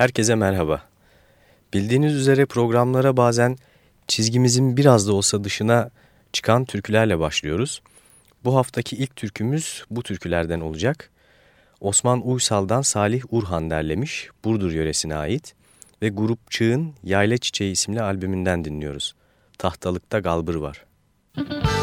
Herkese merhaba. Bildiğiniz üzere programlara bazen çizgimizin biraz da olsa dışına çıkan türkülerle başlıyoruz. Bu haftaki ilk türkümüz bu türkülerden olacak. Osman Uysal'dan Salih Urhan derlemiş, Burdur yöresine ait ve Grup Çığ'ın Yayla Çiçeği isimli albümünden dinliyoruz. Tahtalıkta Galbır var. Müzik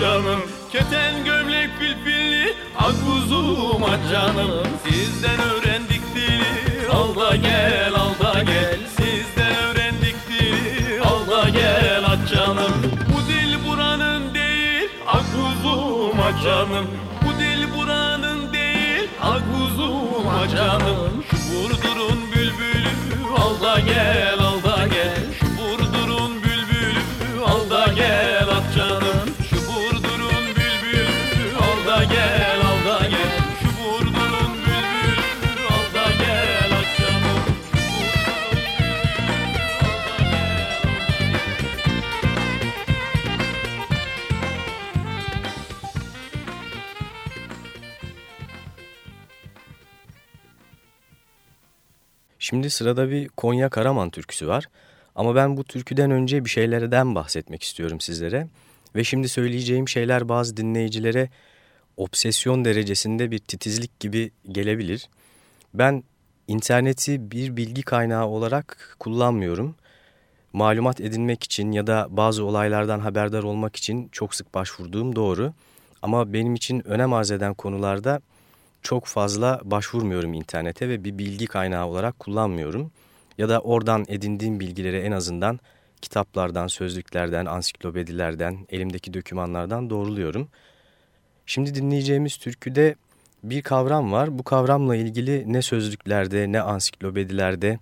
canım Keten gömlek pilpilli ak kuzum canım. Sizden öğrendik dili al da gel al da gel. Sizden öğrendik dili al da gel at canım. Bu dil buranın değil ak kuzum canım Şimdi sırada bir Konya Karaman türküsü var. Ama ben bu türküden önce bir şeylerden bahsetmek istiyorum sizlere. Ve şimdi söyleyeceğim şeyler bazı dinleyicilere obsesyon derecesinde bir titizlik gibi gelebilir. Ben interneti bir bilgi kaynağı olarak kullanmıyorum. Malumat edinmek için ya da bazı olaylardan haberdar olmak için çok sık başvurduğum doğru. Ama benim için önem arz eden konularda çok fazla başvurmuyorum internete ve bir bilgi kaynağı olarak kullanmıyorum. Ya da oradan edindiğim bilgileri en azından kitaplardan, sözlüklerden, ansiklopedilerden, elimdeki dokümanlardan doğruluyorum. Şimdi dinleyeceğimiz türküde bir kavram var. Bu kavramla ilgili ne sözlüklerde ne ansiklopedilerde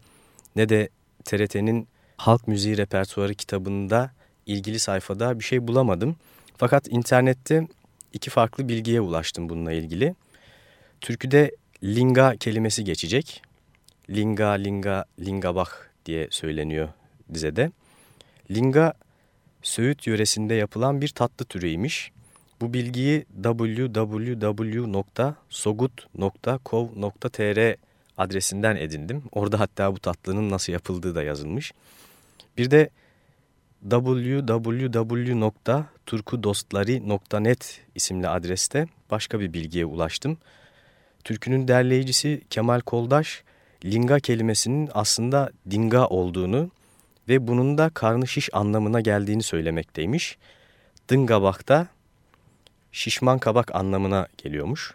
ne de TRT'nin halk müziği repertuarı kitabında ilgili sayfada bir şey bulamadım. Fakat internette iki farklı bilgiye ulaştım bununla ilgili. Türküde linga kelimesi geçecek. Linga, linga, linga bak diye söyleniyor dizede. Linga, Söğüt yöresinde yapılan bir tatlı türüymiş. Bu bilgiyi www.sogut.kov.tr adresinden edindim. Orada hatta bu tatlının nasıl yapıldığı da yazılmış. Bir de www.turkudostlari.net isimli adreste başka bir bilgiye ulaştım. Türkünün derleyicisi Kemal Koldaş, linga kelimesinin aslında dinga olduğunu ve bunun da karnı şiş anlamına geldiğini söylemekteymiş. Dingabak da şişman kabak anlamına geliyormuş.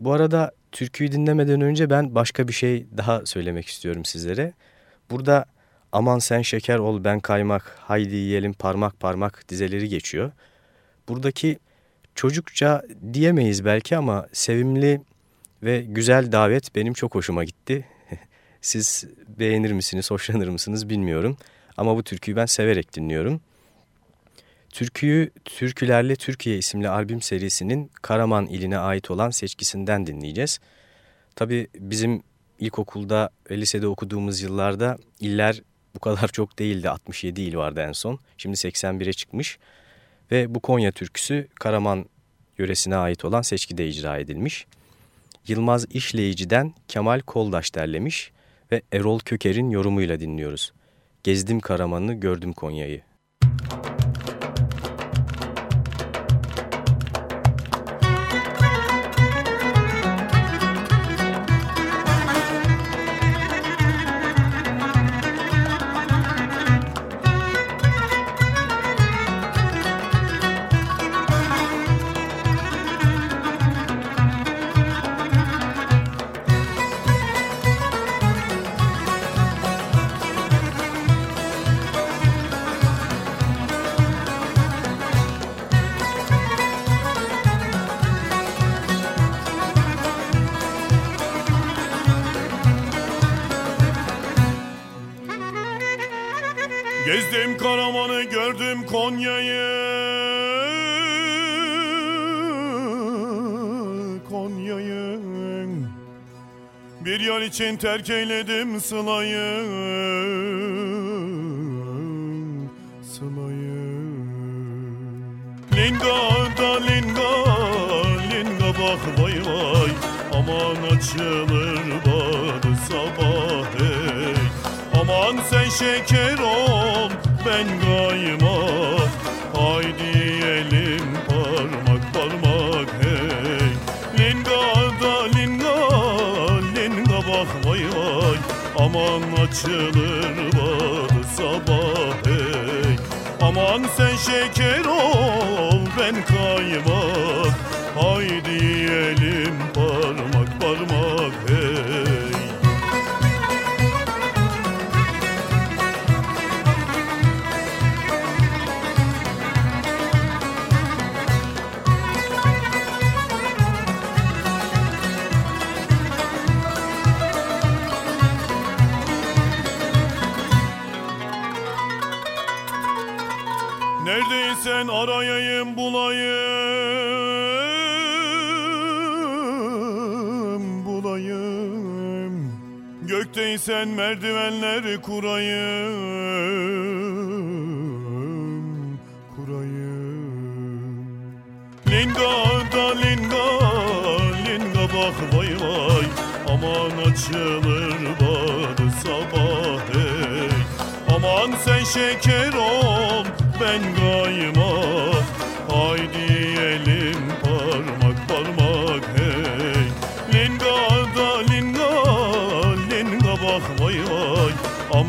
Bu arada türküyü dinlemeden önce ben başka bir şey daha söylemek istiyorum sizlere. Burada aman sen şeker ol ben kaymak, haydi yiyelim parmak parmak dizeleri geçiyor. Buradaki çocukça diyemeyiz belki ama sevimli ve güzel davet benim çok hoşuma gitti. Siz beğenir misiniz, hoşlanır mısınız bilmiyorum. Ama bu türküyü ben severek dinliyorum. Türküyü Türkülerle Türkiye isimli albüm serisinin Karaman iline ait olan seçkisinden dinleyeceğiz. Tabi bizim ilkokulda ve lisede okuduğumuz yıllarda iller bu kadar çok değildi. 67 il vardı en son. Şimdi 81'e çıkmış. Ve bu Konya türküsü Karaman yöresine ait olan seçkide icra edilmiş. Yılmaz İşleyici'den Kemal Koldaş derlemiş ve Erol Köker'in yorumuyla dinliyoruz. Gezdim Karaman'ı, gördüm Konya'yı. Terk eyledim Sıla'yı. Sıla'yı. Linga da linga Linga bak vay vay. Aman açılır badı sabah hey. Aman sen şeker ol Aman açılır badı sabah hey Aman sen şeker ol ben kaymak. Haydi Gökteysen merdivenleri kurayım kurayım. Linga da linga linga bak vay vay. Aman açılır badı sabah hey. Aman sen şeker ol ben kaymak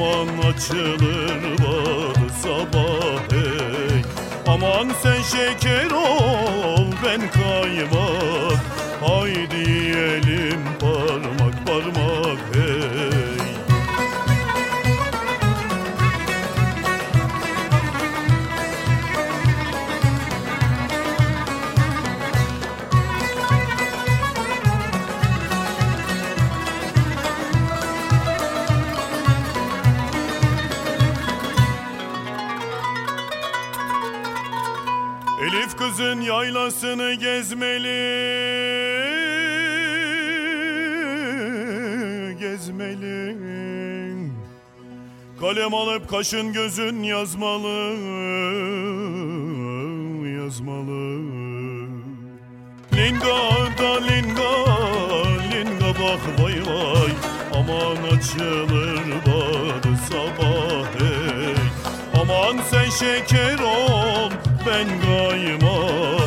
Aman açılır badı sabah hey Aman sen şeker ol ben kaymak. Haydi elim yaylasını gezmeli Gezmeli. Kalem alıp kaşın gözün yazmalı Yazmalı. Linga da linga Linga bak vay vay. Aman açılır badı sabah hey. Aman sen şeker ol ben kaymak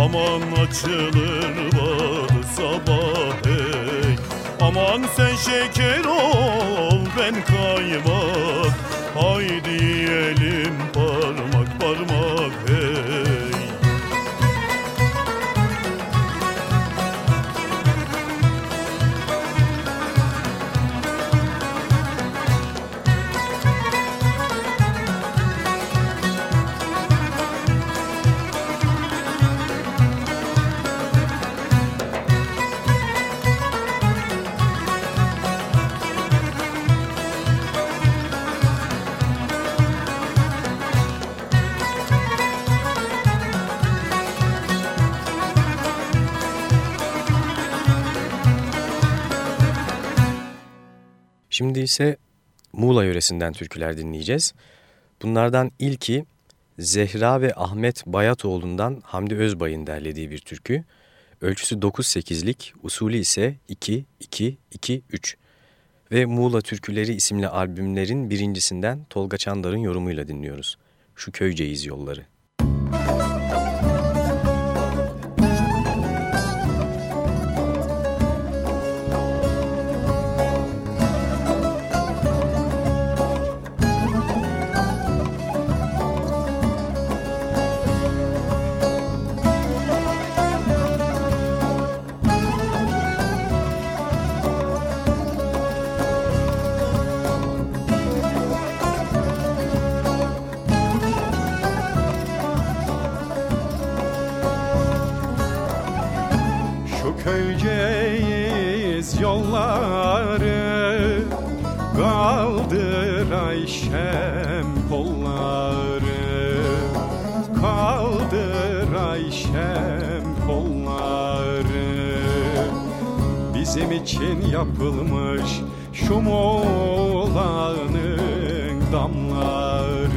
Aman açılır badı sabah hey. Aman sen şeker ol ben kaymak Şimdi ise Muğla yöresinden türküler dinleyeceğiz. Bunlardan ilki Zehra ve Ahmet Bayatoğlu'ndan Hamdi Özbay'ın derlediği bir türkü. Ölçüsü 9-8'lik, usulü ise 2-2-2-3 ve Muğla Türküleri isimli albümlerin birincisinden Tolga Çandar'ın yorumuyla dinliyoruz. Şu köyceğiz yolları. Yapılmış şu moğlanın damları.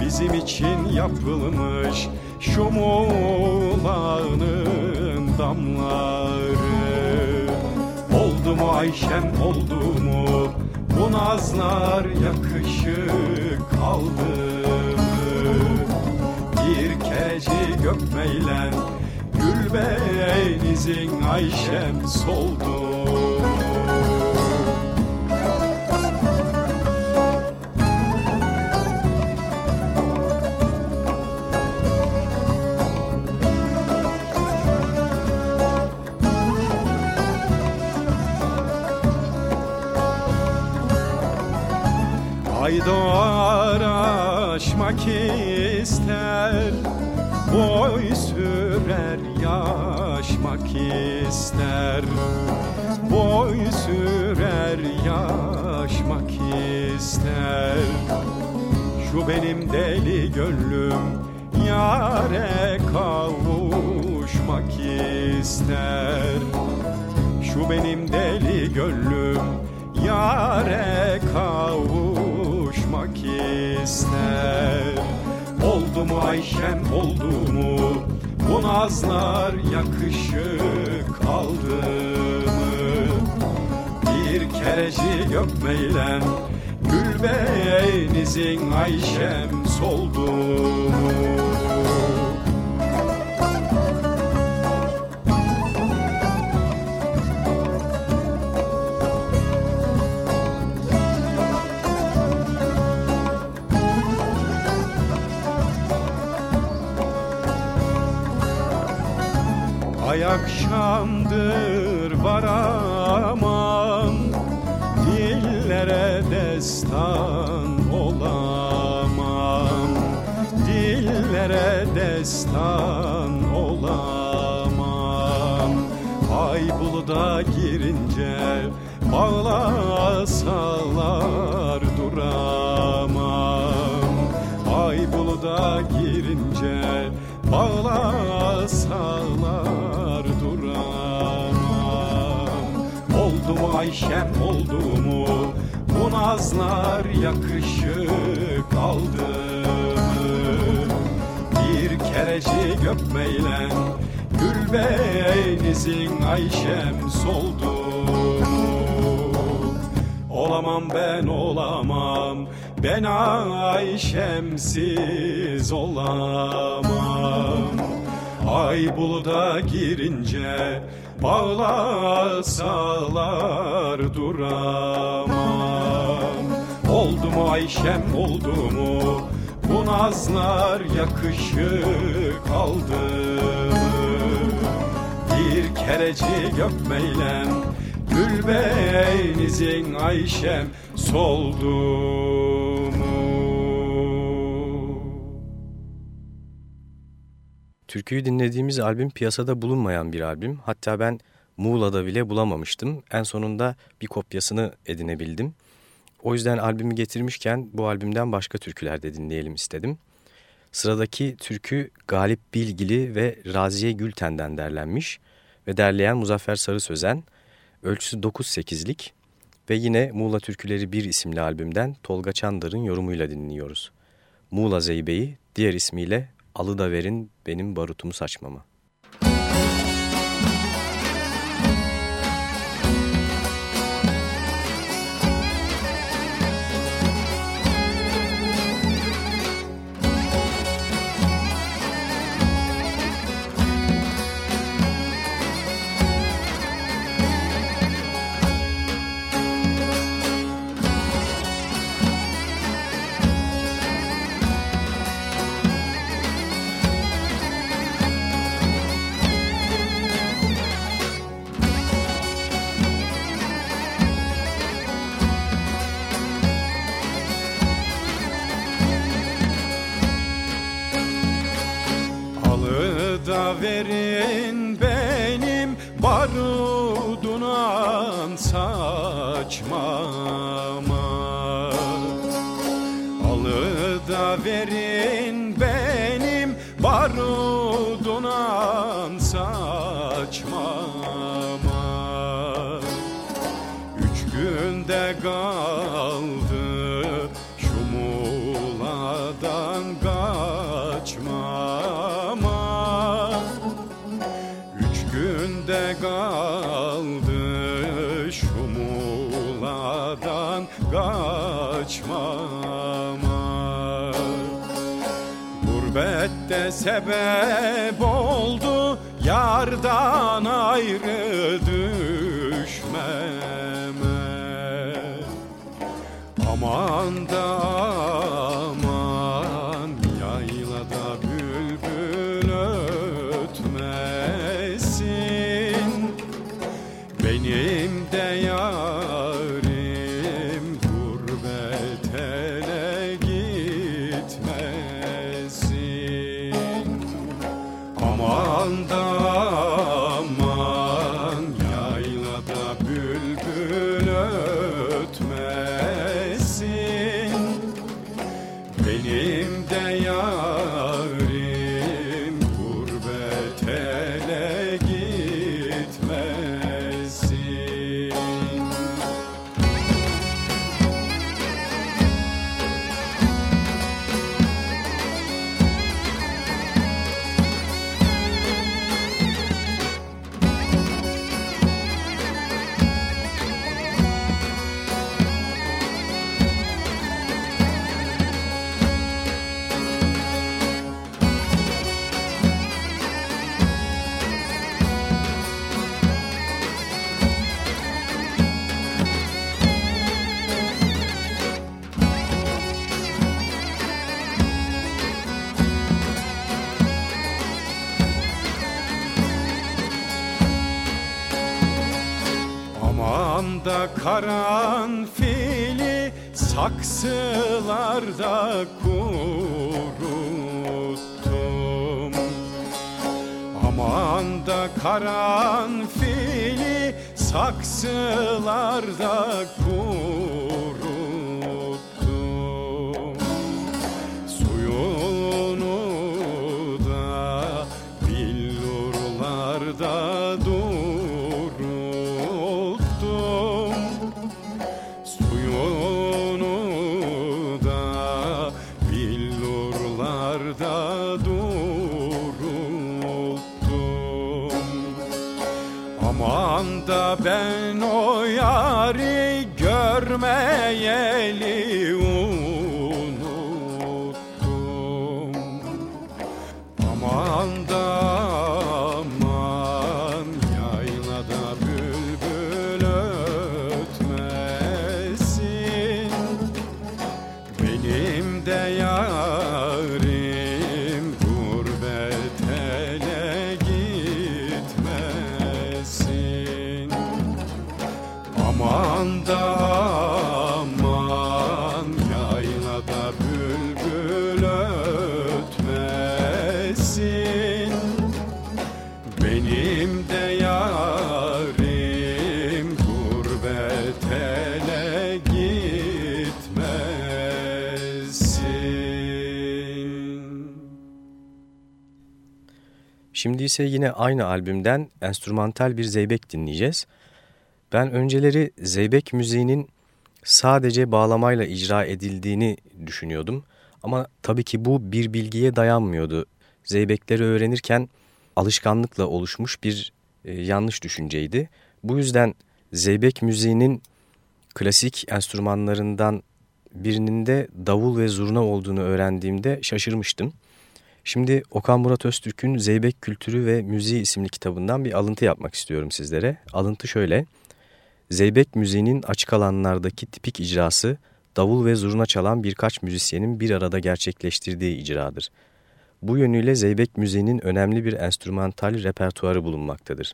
Bizim için yapılmış şu muğlanın damları. Oldu mu Ayşem oldu mu? Bu nazlar yakışık aldı Bir kereci gökmeylen benizin Ayşem soldu. Mu Ay doğar aşmak ister Boy sürer yaşmak ister. Boy sürer yaşmak ister. Şu benim deli gönlüm Yare kavuşmak ister. Şu benim deli gönlüm Yare kavuşmak ister. Oldu mu Ayşem oldu mu Bu nazlar yakışık aldı mı? Bir kereci gökmeylen Gül benizin Ayşem soldu mu Ay akşamdır var aman Dillere destan olamam. Dillere destan olamam. Ay buluda girince bağlasalar duramam. Ay buluda girince bağlasalar Ayşem oldu mu bu nazlar yakışık aldı Bir kereci göpmeyle gül beynizin Ayşem soldu Olamam ben olamam. Ben Ayşemsiz olamam. Ay buluda girince bağlasalar duramam. Oldu mu Ayşem oldu mu? Bu nazlar yakışık aldı Bir kereci gökmeylem gül beynizin Ayşem soldu Türküyü dinlediğimiz albüm piyasada bulunmayan bir albüm. Hatta ben Muğla'da bile bulamamıştım. En sonunda bir kopyasını edinebildim. O yüzden albümü getirmişken bu albümden başka türküler de dinleyelim istedim. Sıradaki türkü Galip Bilgili ve Raziye Gülten'den derlenmiş ve derleyen Muzaffer Sarı Sözen. Ölçüsü 9-8'lik ve yine Muğla Türküleri 1 isimli albümden Tolga Çandar'ın yorumuyla dinliyoruz. Muğla Zeybe'yi diğer ismiyle Alı da verin benim barutumu saçmama. Gurbette sebep oldu yardan ayrı düşmeme. Aman da karanfili saksılarda kuruttum. Aman da karanfili saksılarda kuruttum Şimdi ise yine aynı albümden enstrümantal bir zeybek dinleyeceğiz. Ben önceleri zeybek müziğinin sadece bağlamayla icra edildiğini düşünüyordum. Ama tabii ki bu bir bilgiye dayanmıyordu. Zeybekleri öğrenirken alışkanlıkla oluşmuş bir e, yanlış düşünceydi. Bu yüzden zeybek müziğinin klasik enstrümanlarından birinin de davul ve zurna olduğunu öğrendiğimde şaşırmıştım. Şimdi Okan Murat Öztürk'ün Zeybek Kültürü ve Müziği isimli kitabından bir alıntı yapmak istiyorum sizlere. Alıntı şöyle. Zeybek müziğinin açık alanlardaki tipik icrası davul ve zurna çalan birkaç müzisyenin bir arada gerçekleştirdiği icradır. Bu yönüyle Zeybek müziğinin önemli bir enstrümantal repertuarı bulunmaktadır.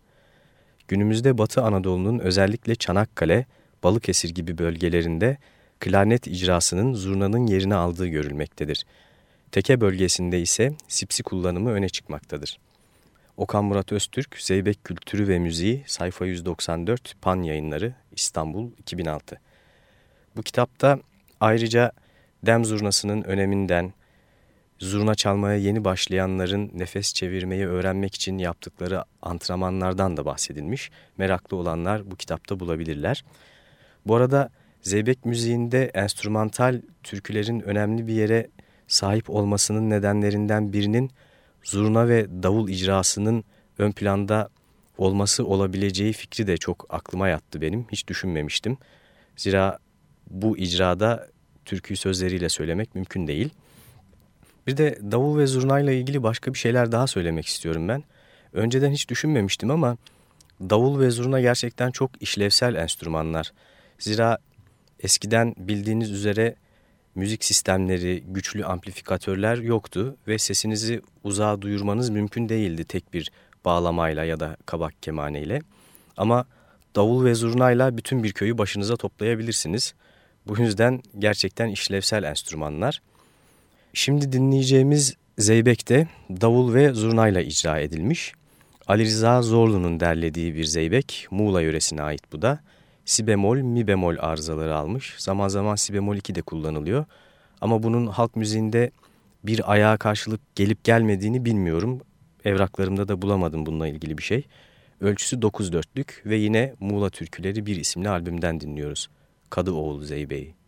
Günümüzde Batı Anadolu'nun özellikle Çanakkale, Balıkesir gibi bölgelerinde klarnet icrasının zurnanın yerini aldığı görülmektedir. Teke bölgesinde ise sipsi kullanımı öne çıkmaktadır. Okan Murat Öztürk, Zeybek Kültürü ve Müziği, sayfa 194, Pan Yayınları, İstanbul, 2006. Bu kitapta ayrıca dem zurnasının öneminden, zurna çalmaya yeni başlayanların nefes çevirmeyi öğrenmek için yaptıkları antrenmanlardan da bahsedilmiş. Meraklı olanlar bu kitapta bulabilirler. Bu arada Zeybek müziğinde enstrümantal türkülerin önemli bir yere sahip olmasının nedenlerinden birinin zurna ve davul icrasının ön planda olması olabileceği fikri de çok aklıma yattı benim. Hiç düşünmemiştim. Zira bu icrada türküyü sözleriyle söylemek mümkün değil. Bir de davul ve zurnayla ilgili başka bir şeyler daha söylemek istiyorum ben. Önceden hiç düşünmemiştim ama davul ve zurna gerçekten çok işlevsel enstrümanlar. Zira eskiden bildiğiniz üzere müzik sistemleri, güçlü amplifikatörler yoktu ve sesinizi uzağa duyurmanız mümkün değildi tek bir bağlamayla ya da kabak kemaneyle. Ama davul ve zurnayla bütün bir köyü başınıza toplayabilirsiniz. Bu yüzden gerçekten işlevsel enstrümanlar. Şimdi dinleyeceğimiz zeybek de davul ve zurnayla icra edilmiş. Ali Rıza Zorlu'nun derlediği bir zeybek, Muğla yöresine ait bu da. Si bemol, mi bemol arızaları almış. Zaman zaman si bemol 2 de kullanılıyor. Ama bunun halk müziğinde bir ayağa karşılık gelip gelmediğini bilmiyorum. Evraklarımda da bulamadım bununla ilgili bir şey. Ölçüsü 9 dörtlük ve yine Muğla Türküleri bir isimli albümden dinliyoruz. Kadıoğlu Zeybe'yi.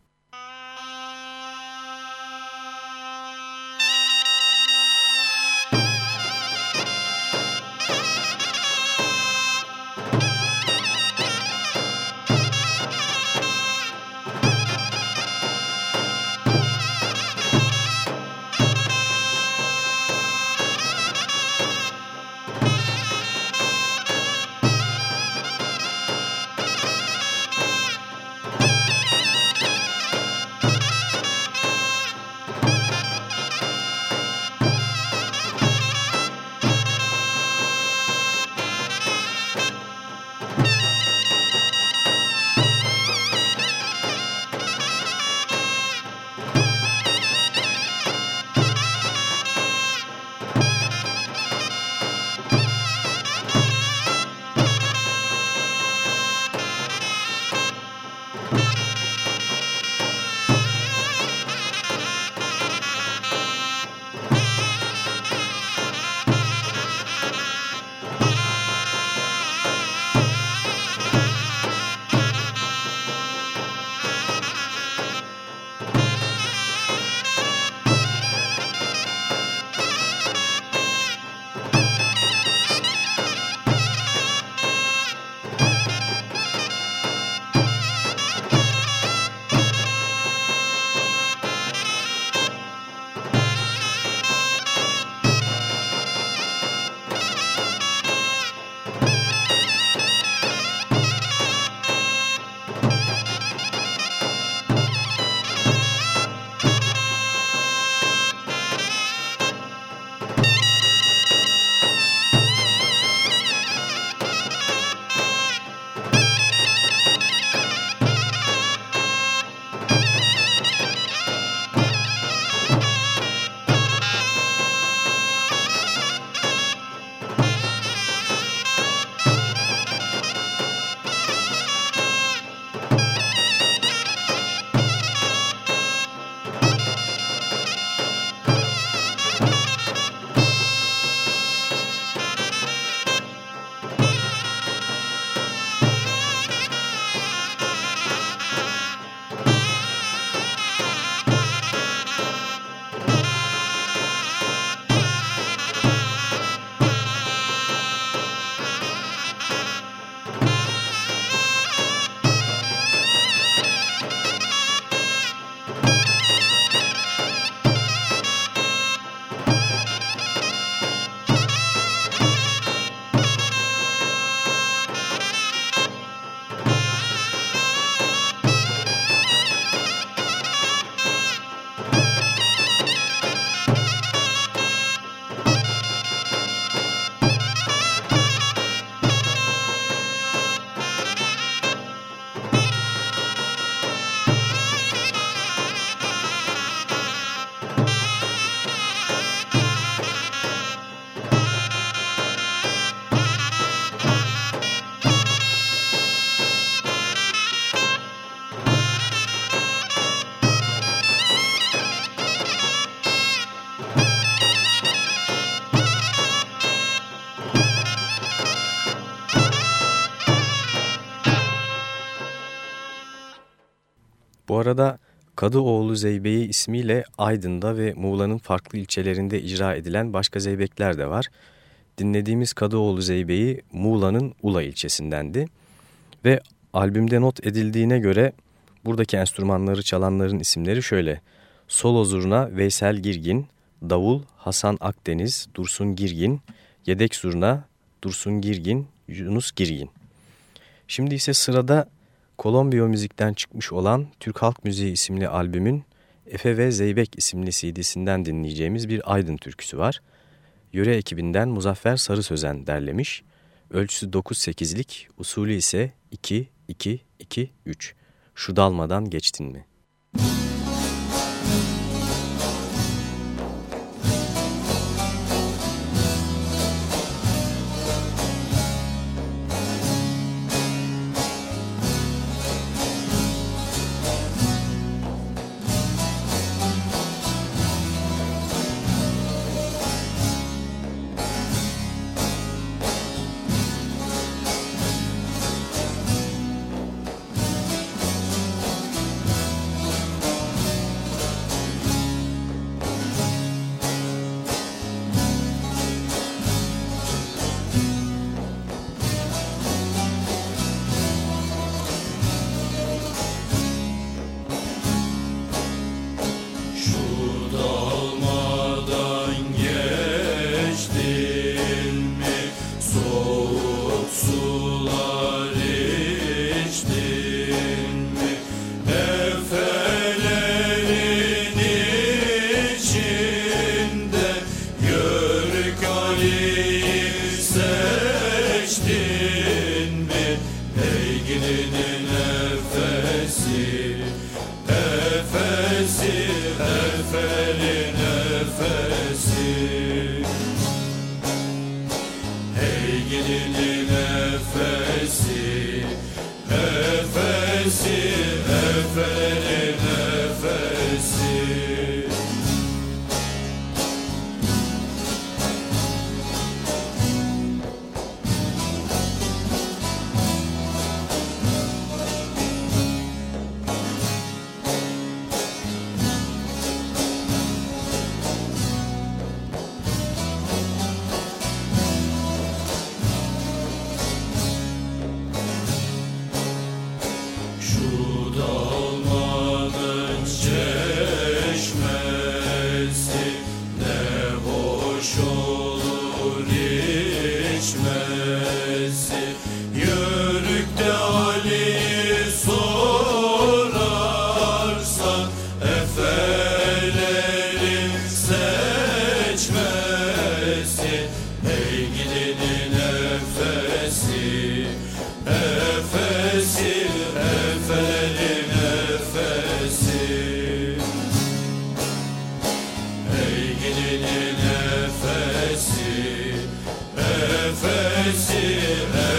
Arada Kadıoğlu Zeybeği ismiyle Aydın'da ve Muğla'nın farklı ilçelerinde icra edilen başka zeybekler de var. Dinlediğimiz Kadıoğlu Zeybeği Muğla'nın Ula ilçesindendi. Ve albümde not edildiğine göre buradaki enstrümanları çalanların isimleri şöyle. Solo zurna Veysel Girgin, davul Hasan Akdeniz, Dursun Girgin, yedek zurna Dursun Girgin, Yunus Girgin. Şimdi ise sırada Kolombiya müzikten çıkmış olan Türk Halk Müziği isimli albümün Efe ve Zeybek isimli CD'sinden dinleyeceğimiz bir Aydın türküsü var. Yöre ekibinden Muzaffer Sarı Sözen derlemiş. Ölçüsü 9-8'lik, usulü ise 2-2-2-3. Şu dalmadan geçtin mi? Müzik Elini nefesi, nefesi, nefesi.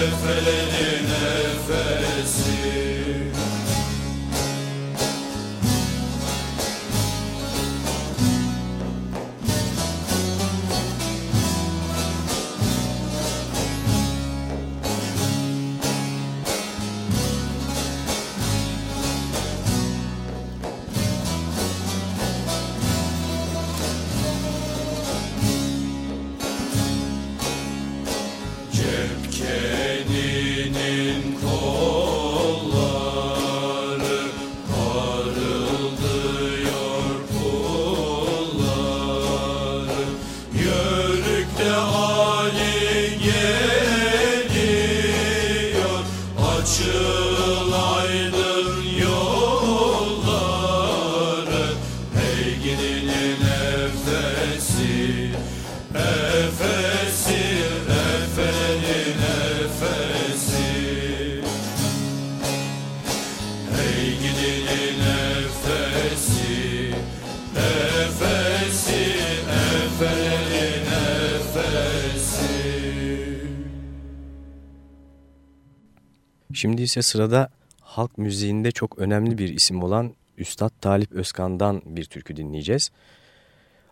Şimdi ise sırada halk müziğinde çok önemli bir isim olan Üstad Talip Özkan'dan bir türkü dinleyeceğiz.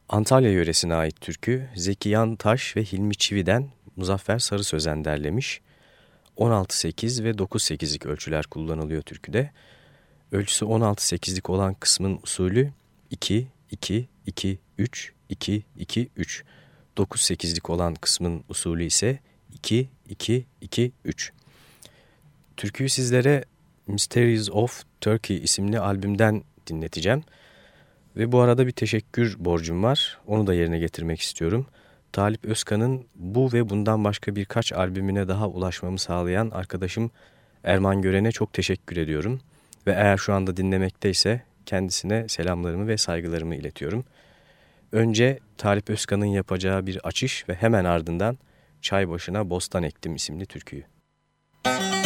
Antalya yöresine ait türkü Zeki Yan Taş ve Hilmi Çivi'den Muzaffer Sarı Sözen derlemiş. 16-8 ve 9-8'lik ölçüler kullanılıyor türküde. Ölçüsü 16-8'lik olan kısmın usulü 2, 2, 2, 3, 2, 2, 3. 9-8'lik olan kısmın usulü ise 2, 2, 2, 3. Türküyü sizlere Mysteries of Turkey isimli albümden dinleteceğim. Ve bu arada bir teşekkür borcum var. Onu da yerine getirmek istiyorum. Talip Özkan'ın bu ve bundan başka birkaç albümüne daha ulaşmamı sağlayan arkadaşım Erman Gören'e çok teşekkür ediyorum. Ve eğer şu anda dinlemekteyse kendisine selamlarımı ve saygılarımı iletiyorum. Önce Talip Özkan'ın yapacağı bir açış ve hemen ardından Çay Başına Bostan Ektim isimli türküyü. uçakta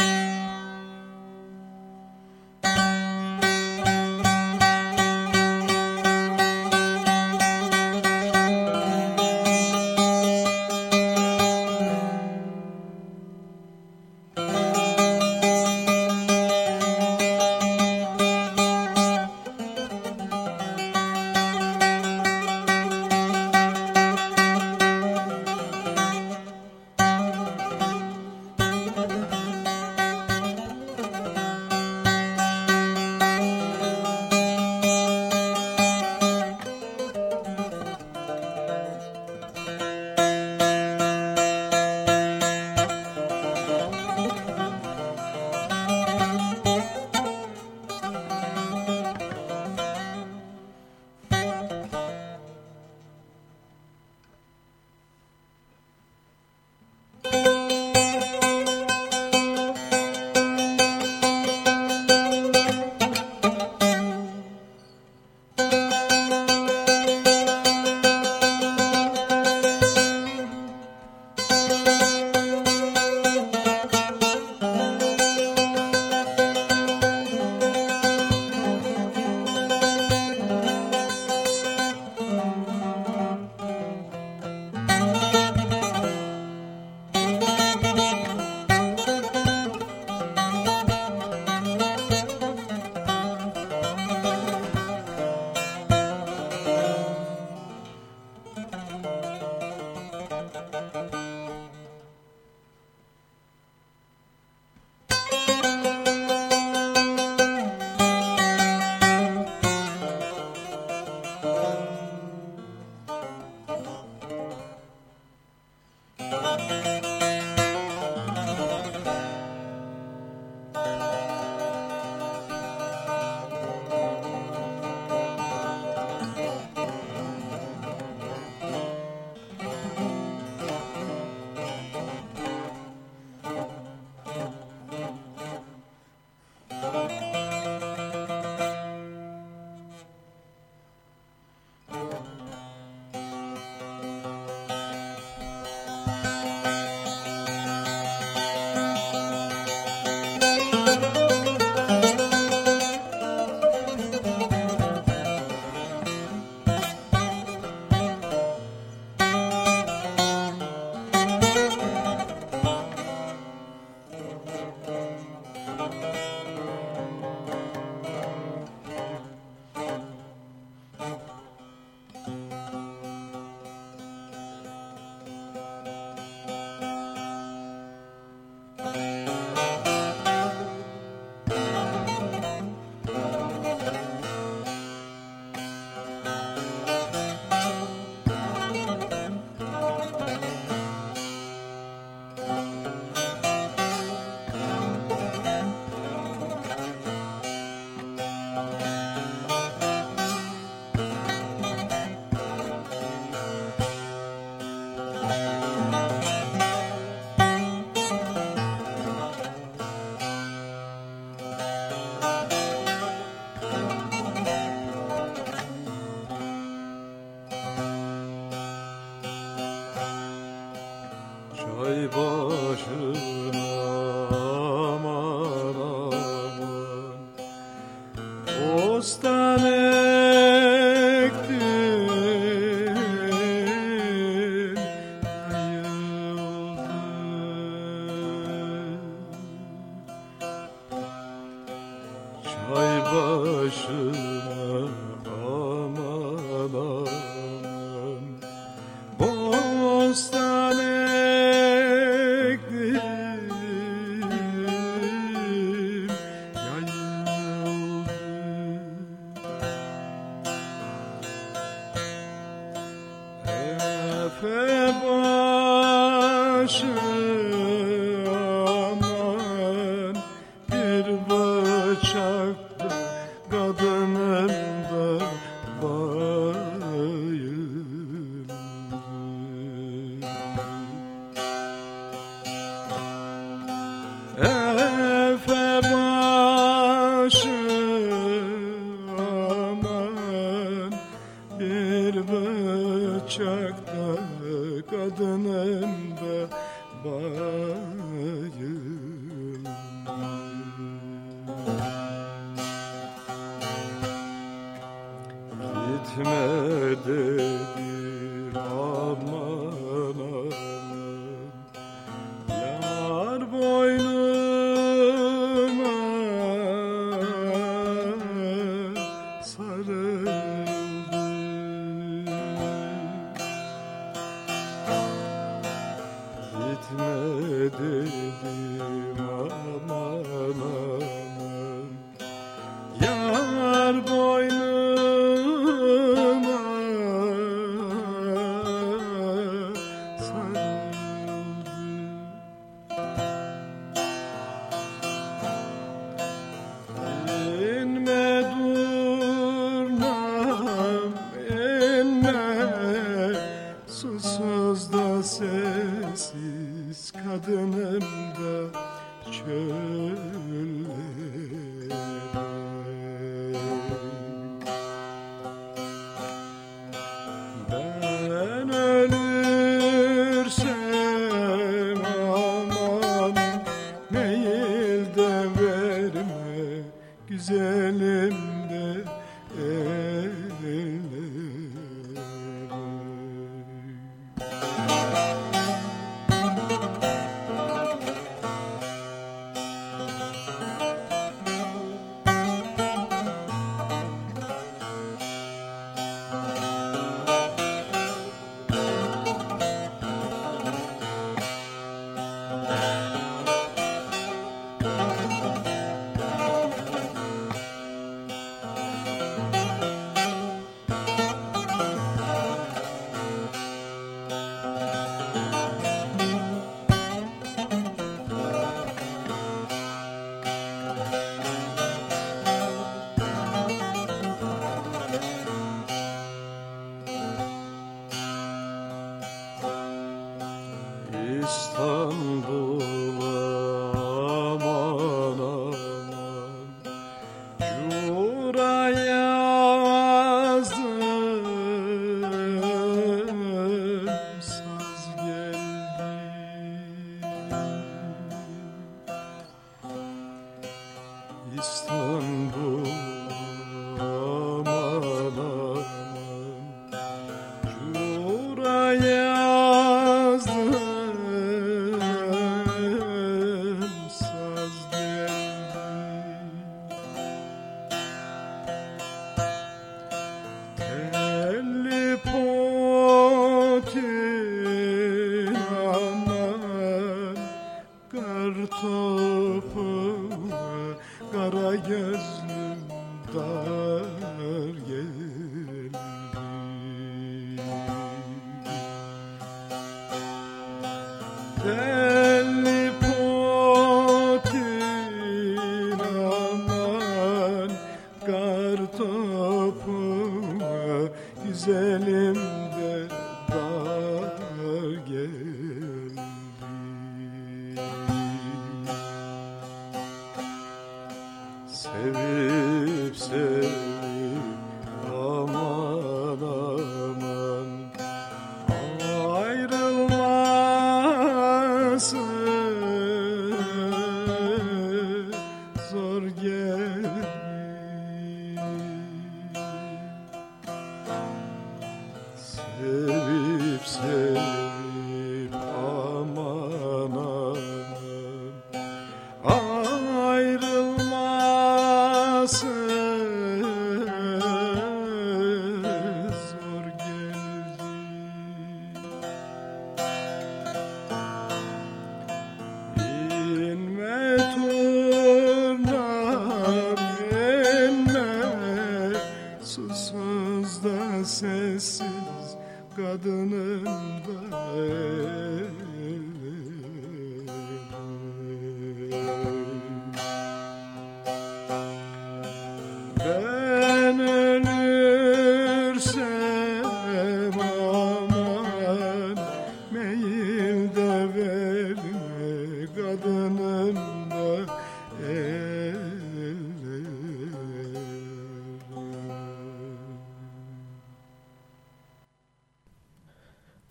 İstanbul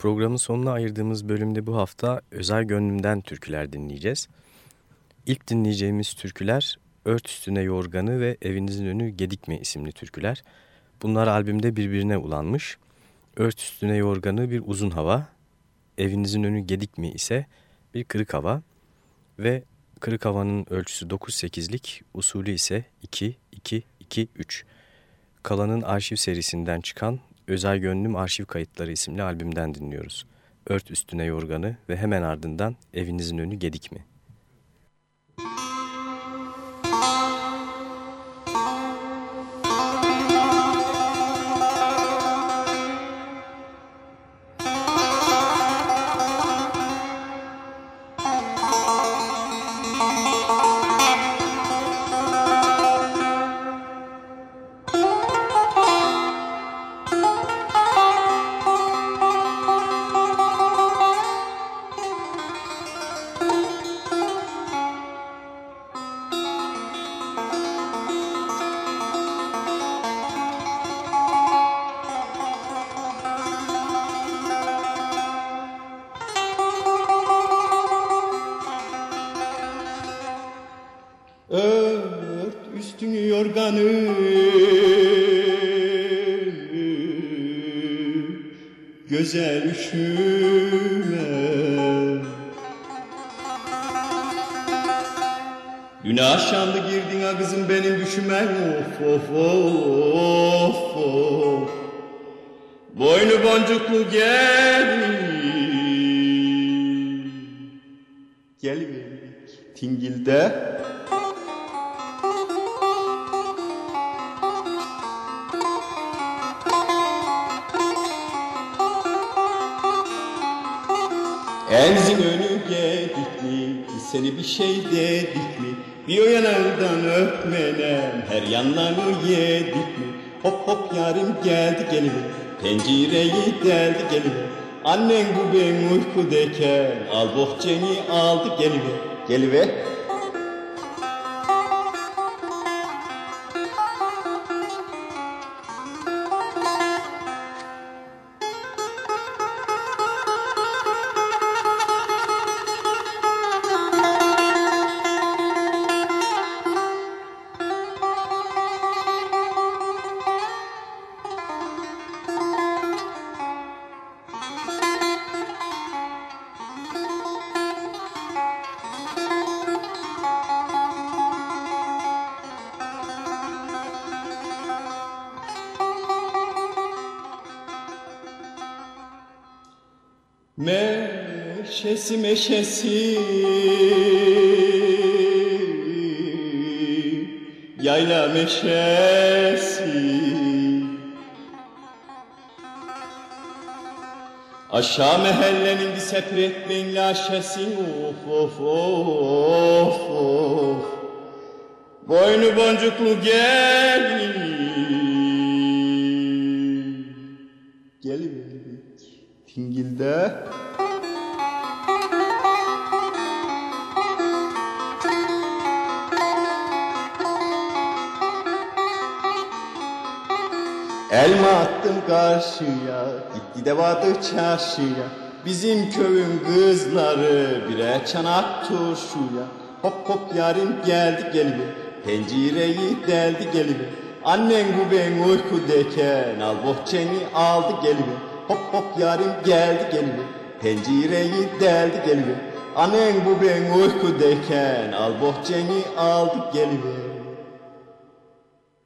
Programın sonuna ayırdığımız bölümde bu hafta Özel Gönlüm'den türküler dinleyeceğiz. İlk dinleyeceğimiz türküler Ört Üstüne Yorganı ve Evinizin Önü Gedikme isimli türküler. Bunlar albümde birbirine ulanmış. Ört Üstüne Yorganı bir uzun hava, Evinizin Önü Gedikme ise bir kırık hava ve kırık havanın ölçüsü 9-8'lik, usulü ise 2-2-2-3. Kalan'ın arşiv serisinden çıkan Özel Gönlüm Arşiv Kayıtları isimli albümden dinliyoruz. Ört üstüne yorganı ve hemen ardından evinizin önü gedik mi? Que ele vê? Meşesi meşesi. Yayla meşesi. Aşağı mehellenin sepretmeyin laşesi Of of of of. Boynu boncuklu gelin vardı çarşıya. Bizim köyün kızları birer çanak turşuya. Hop hop yarim geldi geliver, pencereyi deldi geliver. Annen bu ben uykudayken al bohçeni aldı geliver. Hop hop yarim geldi geliver, pencereyi deldi geliver. Annen bu ben uykudayken al bohçeni aldı geliver.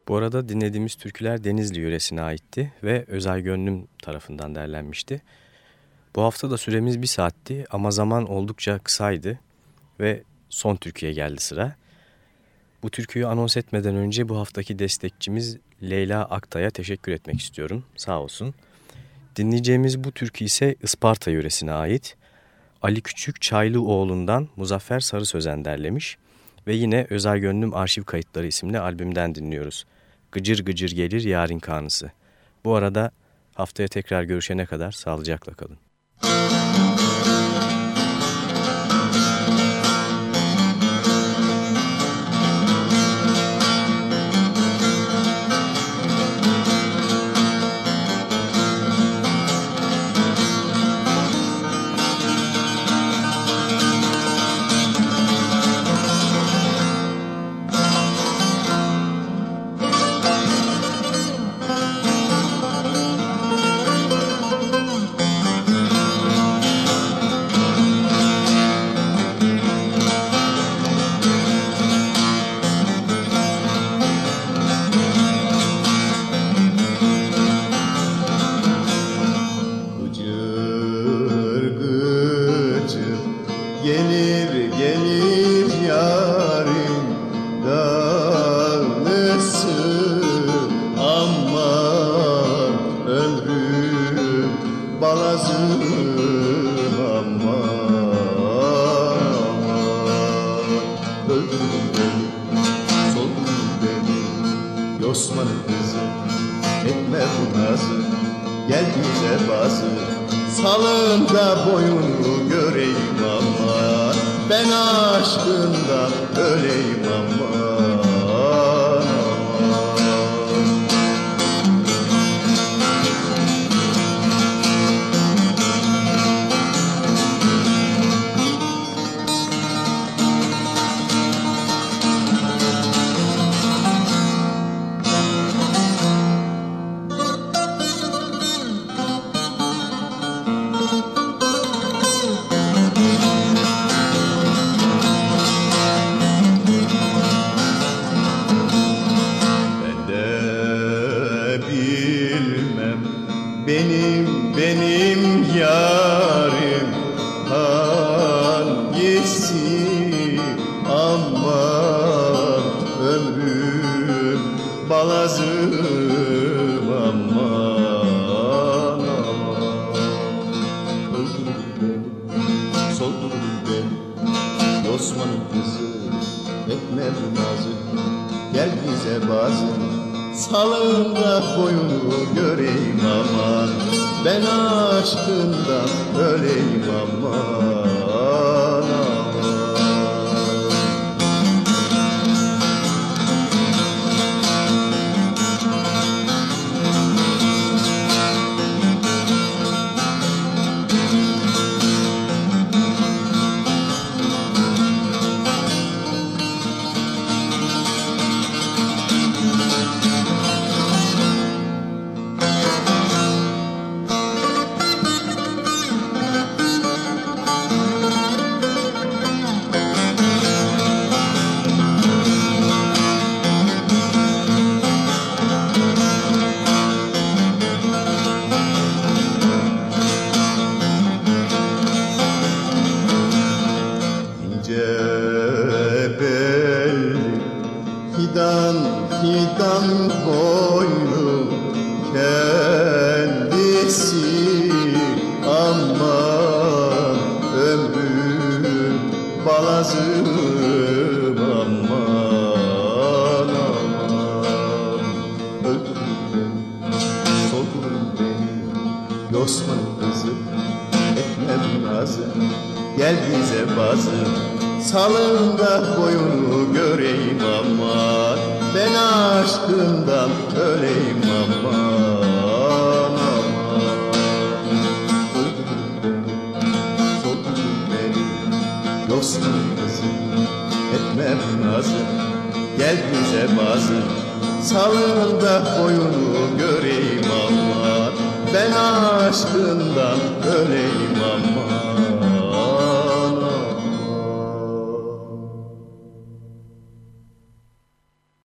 Bu arada dinlediğimiz türküler Denizli yöresine aitti ve Özel Gönlüm tarafından derlenmişti. Bu hafta da süremiz bir saatti ama zaman oldukça kısaydı ve son türküye geldi sıra. Bu türküyü anons etmeden önce bu haftaki destekçimiz Leyla Aktay'a teşekkür etmek istiyorum. Sağ olsun. Dinleyeceğimiz bu türkü ise Isparta yöresine ait. Ali Küçük Çaylıoğlu'ndan Muzaffer Sarı Sözen derlemiş ve yine Özel Gönlüm Arşiv Kayıtları isimli albümden dinliyoruz. Gıcır gıcır gelir yarın kanısı. Bu arada haftaya tekrar görüşene kadar sağlıcakla kalın. Soldu beni Yosman'ın kızı. Etme bu nazı Gel bile bazı. Salında boyunu göreyim ama Ben aşkından öleyim ama.